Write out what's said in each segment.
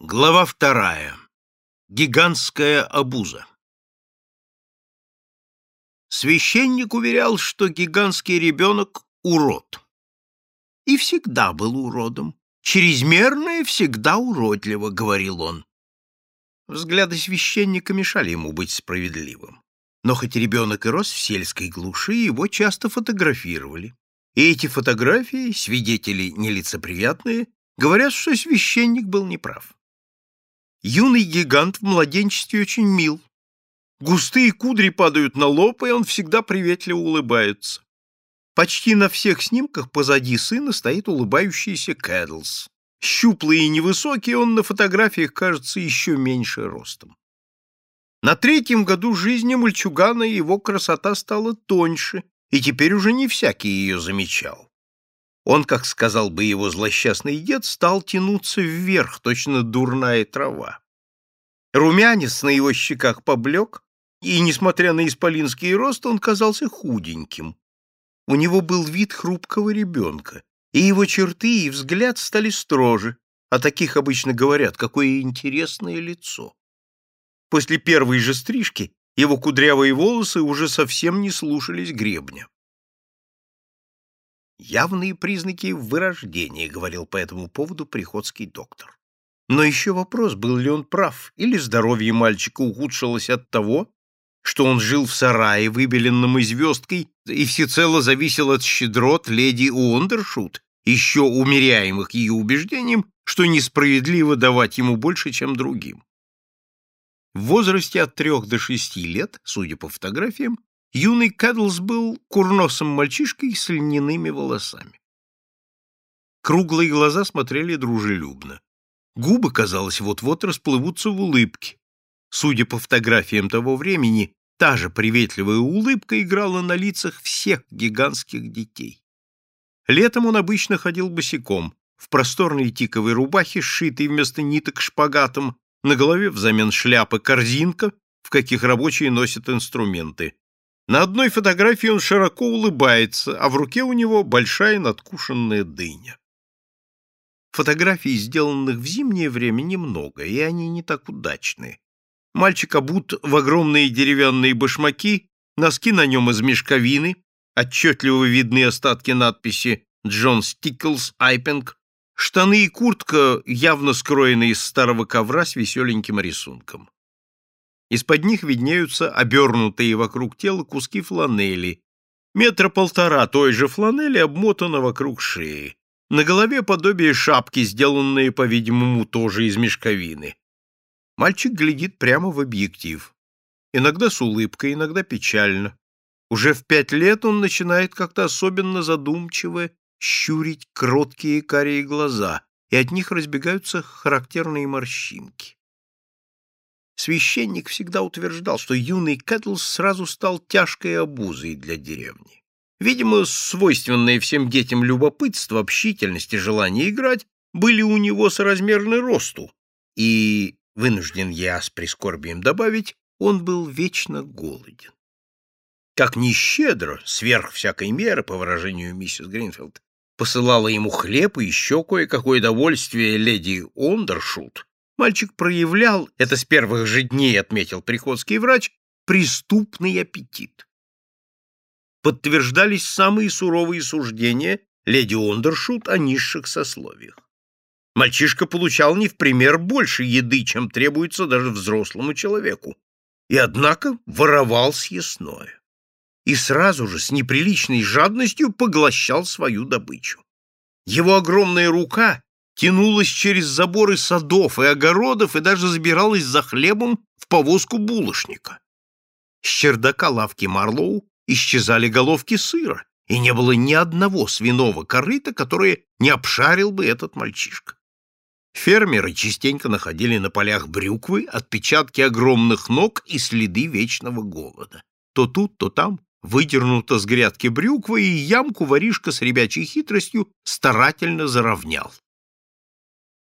Глава вторая. Гигантская обуза. Священник уверял, что гигантский ребенок — урод. И всегда был уродом. Чрезмерное всегда уродливо, — говорил он. Взгляды священника мешали ему быть справедливым. Но хоть ребенок и рос в сельской глуши, его часто фотографировали. И эти фотографии, свидетели нелицеприятные, говорят, что священник был неправ. Юный гигант в младенчестве очень мил. Густые кудри падают на лоб, и он всегда приветливо улыбается. Почти на всех снимках позади сына стоит улыбающийся Кэдлс. Щуплый и невысокий, он на фотографиях кажется еще меньше ростом. На третьем году жизни мальчугана его красота стала тоньше, и теперь уже не всякий ее замечал. Он, как сказал бы его злосчастный дед, стал тянуться вверх, точно дурная трава. Румянец на его щеках поблек, и, несмотря на исполинский рост, он казался худеньким. У него был вид хрупкого ребенка, и его черты и взгляд стали строже, а таких обычно говорят, какое интересное лицо. После первой же стрижки его кудрявые волосы уже совсем не слушались гребня. Явные признаки вырождения, говорил по этому поводу приходский доктор. Но еще вопрос, был ли он прав, или здоровье мальчика ухудшилось от того, что он жил в сарае, выбеленном звездкой, и всецело зависел от щедрот леди Уондершут, еще умеряемых ее убеждением, что несправедливо давать ему больше, чем другим. В возрасте от трех до шести лет, судя по фотографиям, юный Кэдлс был курносым мальчишкой с льняными волосами. Круглые глаза смотрели дружелюбно. Губы, казалось, вот-вот расплывутся в улыбке. Судя по фотографиям того времени, та же приветливая улыбка играла на лицах всех гигантских детей. Летом он обычно ходил босиком, в просторной тиковой рубахе, сшитой вместо ниток шпагатом, на голове взамен шляпы корзинка, в каких рабочие носят инструменты, на одной фотографии он широко улыбается, а в руке у него большая надкушенная дыня. Фотографий, сделанных в зимнее время, немного, и они не так удачны. Мальчик обут в огромные деревянные башмаки, носки на нем из мешковины, отчетливо видны остатки надписи «Джон Стиклс Айпинг», штаны и куртка, явно скроенные из старого ковра с веселеньким рисунком. Из-под них виднеются обернутые вокруг тела куски фланели. Метра полтора той же фланели обмотано вокруг шеи. На голове подобие шапки, сделанные, по-видимому, тоже из мешковины. Мальчик глядит прямо в объектив. Иногда с улыбкой, иногда печально. Уже в пять лет он начинает как-то особенно задумчиво щурить кроткие карие глаза, и от них разбегаются характерные морщинки. Священник всегда утверждал, что юный Кэтлс сразу стал тяжкой обузой для деревни. Видимо, свойственные всем детям любопытство, общительность и желание играть были у него соразмерны росту, и, вынужден я с прискорбием добавить, он был вечно голоден. Как нещедро, сверх всякой меры, по выражению миссис Гринфилд, посылала ему хлеб и еще кое-какое довольствие леди Ондершут, Мальчик проявлял, это с первых же дней отметил приходский врач, преступный аппетит. Подтверждались самые суровые суждения леди Ондершут о низших сословиях. Мальчишка получал не в пример больше еды, чем требуется даже взрослому человеку, и, однако, воровал съестное. И сразу же с неприличной жадностью поглощал свою добычу. Его огромная рука тянулась через заборы садов и огородов и даже забиралась за хлебом в повозку булочника. С чердака лавки Марлоу исчезали головки сыра, и не было ни одного свиного корыта, которое не обшарил бы этот мальчишка. Фермеры частенько находили на полях брюквы отпечатки огромных ног и следы вечного голода. То тут, то там выдернута с грядки брюква, и ямку воришка с ребячей хитростью старательно заровнял.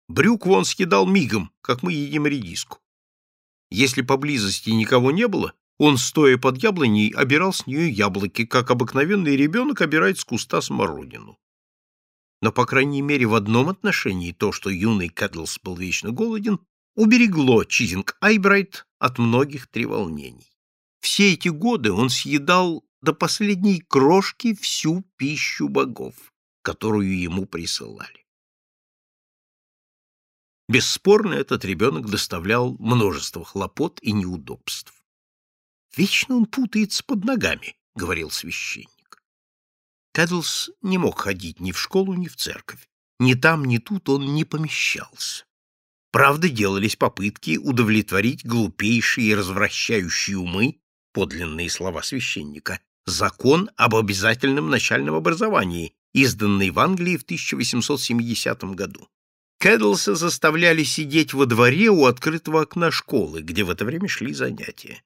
Брюкву он съедал мигом, как мы едим редиску. Если поблизости никого не было, он, стоя под яблоней, обирал с нее яблоки, как обыкновенный ребенок обирает с куста смородину. Но, по крайней мере, в одном отношении то, что юный Кэдлс был вечно голоден, уберегло Чизинг Айбрайт от многих треволнений. Все эти годы он съедал до последней крошки всю пищу богов, которую ему присылали. Бесспорно, этот ребенок доставлял множество хлопот и неудобств. «Вечно он путается под ногами», — говорил священник. Кэдлс не мог ходить ни в школу, ни в церковь. Ни там, ни тут он не помещался. Правда, делались попытки удовлетворить глупейшие и развращающие умы, подлинные слова священника, закон об обязательном начальном образовании, изданный в Англии в 1870 году. Кэдлса заставляли сидеть во дворе у открытого окна школы, где в это время шли занятия.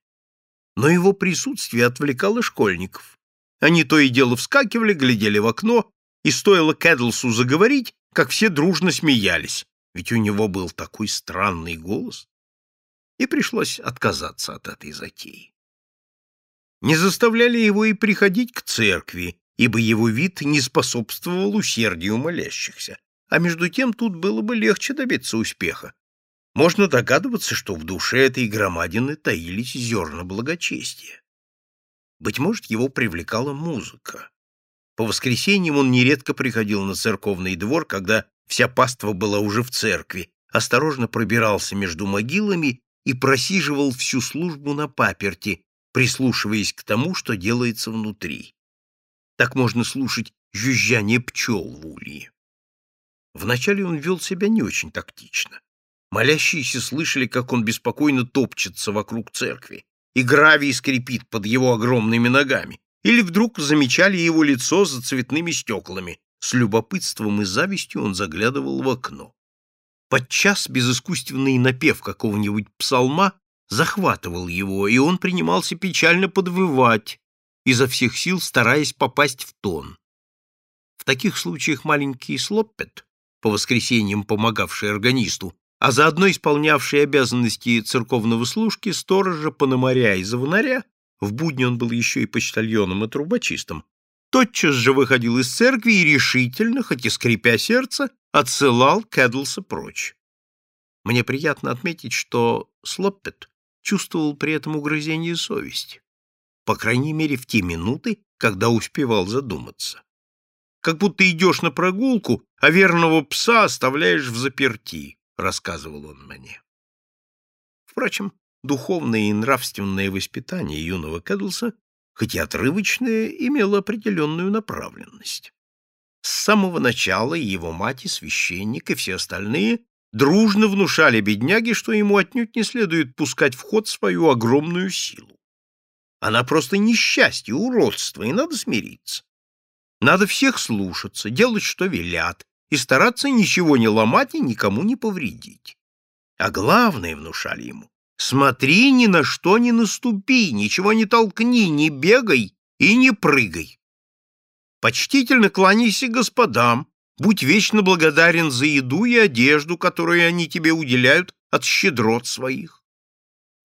Но его присутствие отвлекало школьников, они то и дело вскакивали, глядели в окно, и стоило Кэдлсу заговорить, как все дружно смеялись, ведь у него был такой странный голос. И пришлось отказаться от этой затеи. Не заставляли его и приходить к церкви, ибо его вид не способствовал усердию молящихся. А между тем тут было бы легче добиться успеха. Можно догадываться, что в душе этой громадины таились зерна благочестия. Быть может, его привлекала музыка. По воскресеньям он нередко приходил на церковный двор, когда вся паства была уже в церкви, осторожно пробирался между могилами и просиживал всю службу на паперти, прислушиваясь к тому, что делается внутри. Так можно слушать жужжание пчел в улье. Вначале он вел себя не очень тактично. Молящиеся слышали, как он беспокойно топчется вокруг церкви и гравий скрипит под его огромными ногами, или вдруг замечали его лицо за цветными стеклами. С любопытством и завистью он заглядывал в окно. Подчас безыскусственный напев какого-нибудь псалма захватывал его, и он принимался печально подвывать, изо всех сил стараясь попасть в тон. В таких случаях маленький Слоппет, по воскресеньям помогавший органисту, а заодно исполнявший обязанности церковного служки, сторожа, пономаря и звонаря, в будни он был еще и почтальоном и трубочистом, тотчас же выходил из церкви и решительно, хоть и скрипя сердце, отсылал Кэдлса прочь. Мне приятно отметить, что Слоппет чувствовал при этом угрызение совести, по крайней мере в те минуты, когда успевал задуматься. Как будто идешь на прогулку, а верного пса оставляешь в заперти. — рассказывал он мне. Впрочем, духовное и нравственное воспитание юного Кэдлса, хоть и отрывочное, имело определенную направленность. С самого начала его мать и священник, и все остальные дружно внушали бедняге, что ему отнюдь не следует пускать в ход свою огромную силу. Она просто несчастье, уродство, и надо смириться. Надо всех слушаться, делать, что велят, и стараться ничего не ломать и никому не повредить. А главное, внушали ему, смотри, ни на что не наступи, ничего не толкни, не бегай и не прыгай. Почтительно кланяйся господам, будь вечно благодарен за еду и одежду, которую они тебе уделяют от щедрот своих.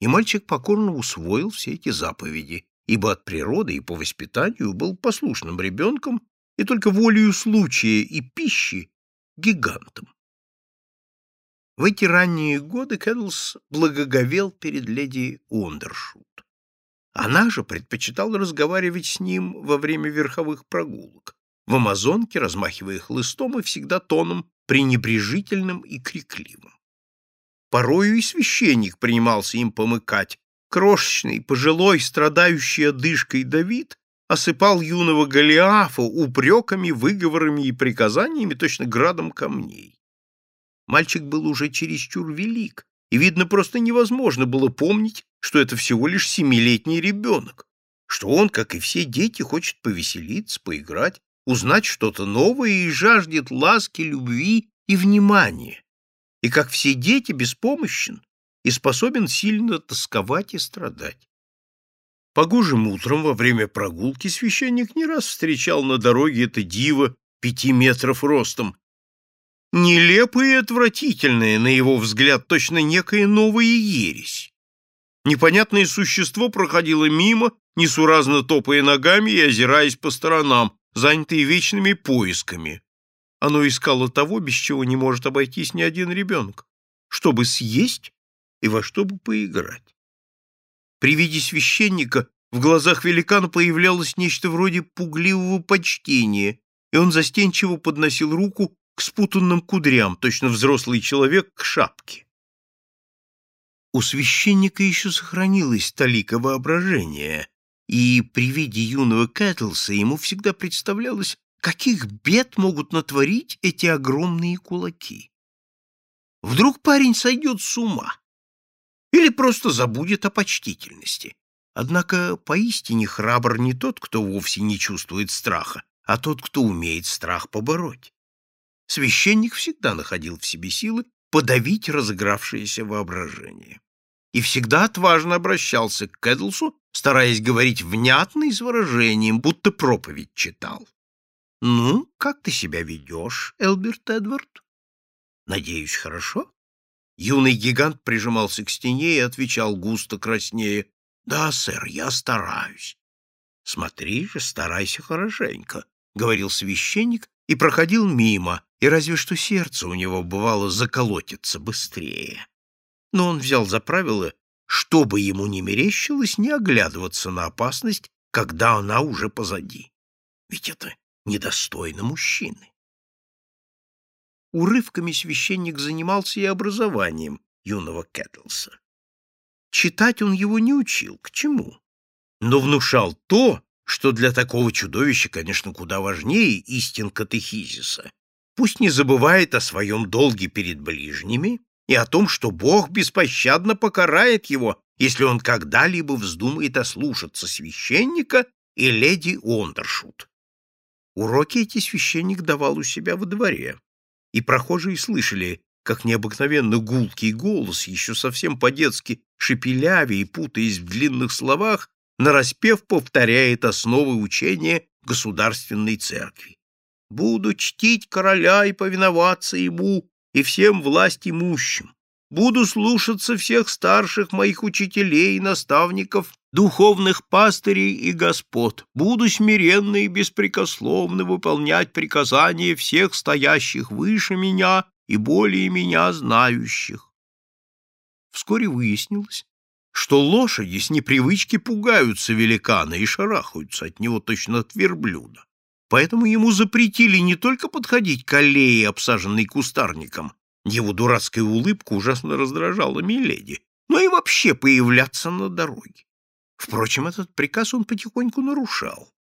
И мальчик покорно усвоил все эти заповеди, ибо от природы и по воспитанию был послушным ребенком и только волею случая и пищи гигантом. В эти ранние годы Кэдлс благоговел перед леди Уондершут. Она же предпочитала разговаривать с ним во время верховых прогулок, в Амазонке, размахивая хлыстом и всегда тоном пренебрежительным и крикливым. Порою и священник принимался им помыкать. Крошечный, пожилой, страдающий одышкой Давид осыпал юного Голиафа упреками, выговорами и приказаниями точно градом камней. Мальчик был уже чересчур велик, и, видно, просто невозможно было помнить, что это всего лишь семилетний ребенок, что он, как и все дети, хочет повеселиться, поиграть, узнать что-то новое и жаждет ласки, любви и внимания, и, как все дети, беспомощен и способен сильно тосковать и страдать. Погожим утром во время прогулки священник не раз встречал на дороге это диво пяти метров ростом. Нелепое и отвратительное, на его взгляд, точно некая новая ересь. Непонятное существо проходило мимо, несуразно топая ногами и озираясь по сторонам, занятые вечными поисками. Оно искало того, без чего не может обойтись ни один ребенок, чтобы съесть и во что бы поиграть. При виде священника в глазах великана появлялось нечто вроде пугливого почтения, и он застенчиво подносил руку к спутанным кудрям, точно взрослый человек к шапке. У священника еще сохранилось талика воображения, и при виде юного Кэтлса ему всегда представлялось, каких бед могут натворить эти огромные кулаки. Вдруг парень сойдет с ума или просто забудет о почтительности. Однако поистине храбр не тот, кто вовсе не чувствует страха, а тот, кто умеет страх побороть. Священник всегда находил в себе силы подавить разыгравшееся воображение. И всегда отважно обращался к Кэдлсу, стараясь говорить внятно и с выражением, будто проповедь читал. «Ну, как ты себя ведешь, Элберт Эдвард?» «Надеюсь, хорошо?» Юный гигант прижимался к стене и отвечал густо краснее. Да, сэр, я стараюсь. Смотри же, старайся хорошенько, говорил священник и проходил мимо, и разве что сердце у него бывало заколотиться быстрее. Но он взял за правило, чтобы ему не мерещилось, не оглядываться на опасность, когда она уже позади. Ведь это недостойно мужчины. Урывками священник занимался и образованием юного Кэтлса. Читать он его не учил, к чему? Но внушал то, что для такого чудовища, конечно, куда важнее истин катехизиса. Пусть не забывает о своем долге перед ближними и о том, что Бог беспощадно покарает его, если он когда-либо вздумает ослушаться священника и леди Ондершут. Уроки эти священник давал у себя во дворе, и прохожие слышали, как необыкновенно гулкий голос, еще совсем по-детски шепелявя и путаясь в длинных словах, нараспев повторяет основы учения государственной церкви. «Буду чтить короля и повиноваться ему и всем власть имущим. Буду слушаться всех старших моих учителей и наставников, духовных пастырей и господ. Буду смиренно и беспрекословно выполнять приказания всех стоящих выше меня и более меня знающих. Вскоре выяснилось, что лошади с непривычки пугаются великана и шарахаются от него точно от верблюда. Поэтому ему запретили не только подходить к аллее, обсаженной кустарником, его дурацкая улыбка ужасно раздражала Миледи, но и вообще появляться на дороге. Впрочем, этот приказ он потихоньку нарушал.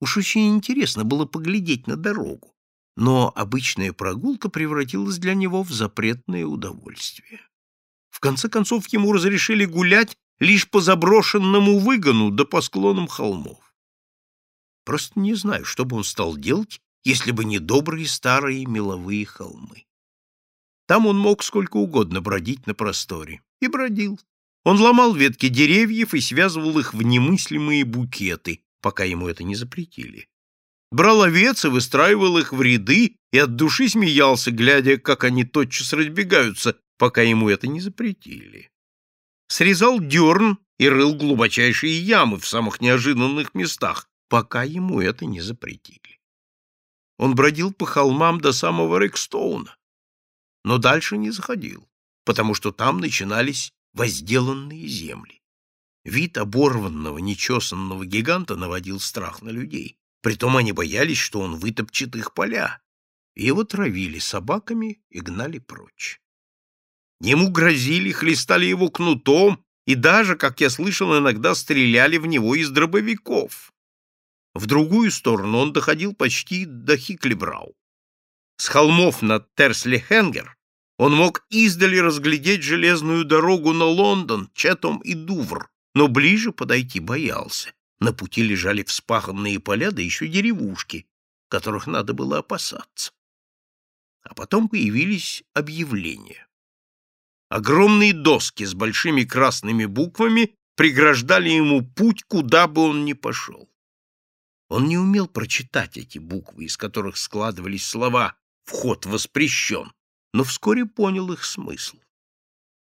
Уж очень интересно было поглядеть на дорогу но обычная прогулка превратилась для него в запретное удовольствие. В конце концов, ему разрешили гулять лишь по заброшенному выгону да по склонам холмов. Просто не знаю, что бы он стал делать, если бы не добрые старые меловые холмы. Там он мог сколько угодно бродить на просторе. И бродил. Он ломал ветки деревьев и связывал их в немыслимые букеты, пока ему это не запретили брал овец и выстраивал их в ряды и от души смеялся, глядя, как они тотчас разбегаются, пока ему это не запретили. Срезал дерн и рыл глубочайшие ямы в самых неожиданных местах, пока ему это не запретили. Он бродил по холмам до самого Рекстоуна, но дальше не заходил, потому что там начинались возделанные земли. Вид оборванного, нечесанного гиганта наводил страх на людей. Притом они боялись, что он вытопчет их поля, и его травили собаками и гнали прочь. Ему грозили, хлестали его кнутом и даже, как я слышал, иногда стреляли в него из дробовиков. В другую сторону он доходил почти до Хиклибрау. С холмов над Терсли-Хенгер он мог издали разглядеть железную дорогу на Лондон, Четом и Дувр, но ближе подойти боялся. На пути лежали вспаханные поля, да еще деревушки, которых надо было опасаться. А потом появились объявления. Огромные доски с большими красными буквами преграждали ему путь, куда бы он ни пошел. Он не умел прочитать эти буквы, из которых складывались слова «вход воспрещен», но вскоре понял их смысл.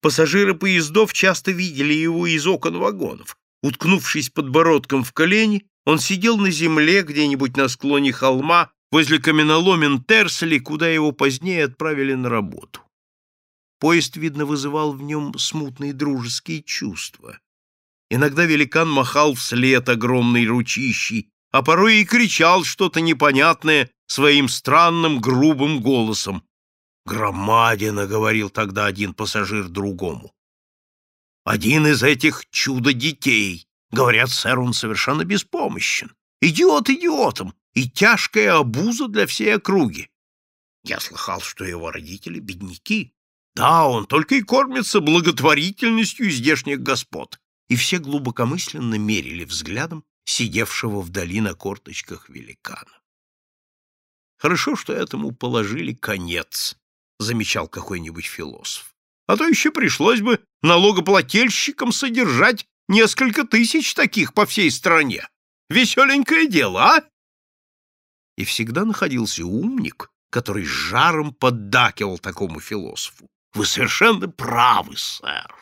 Пассажиры поездов часто видели его из окон вагонов, Уткнувшись подбородком в колени, он сидел на земле где-нибудь на склоне холма возле каменоломен Терсли, куда его позднее отправили на работу. Поезд, видно, вызывал в нем смутные дружеские чувства. Иногда великан махал вслед огромной ручищей, а порой и кричал что-то непонятное своим странным грубым голосом. «Громадина!» — говорил тогда один пассажир другому. «Один из этих чудо-детей. Говорят, сэр, он совершенно беспомощен. Идиот идиотом и тяжкая обуза для всей округи. Я слыхал, что его родители — бедняки. Да, он только и кормится благотворительностью здешних господ. И все глубокомысленно мерили взглядом сидевшего вдали на корточках великана. Хорошо, что этому положили конец, замечал какой-нибудь философ. А то еще пришлось бы налогоплательщикам содержать несколько тысяч таких по всей стране. Веселенькое дело, а? И всегда находился умник, который жаром поддакивал такому философу. Вы совершенно правы, сэр.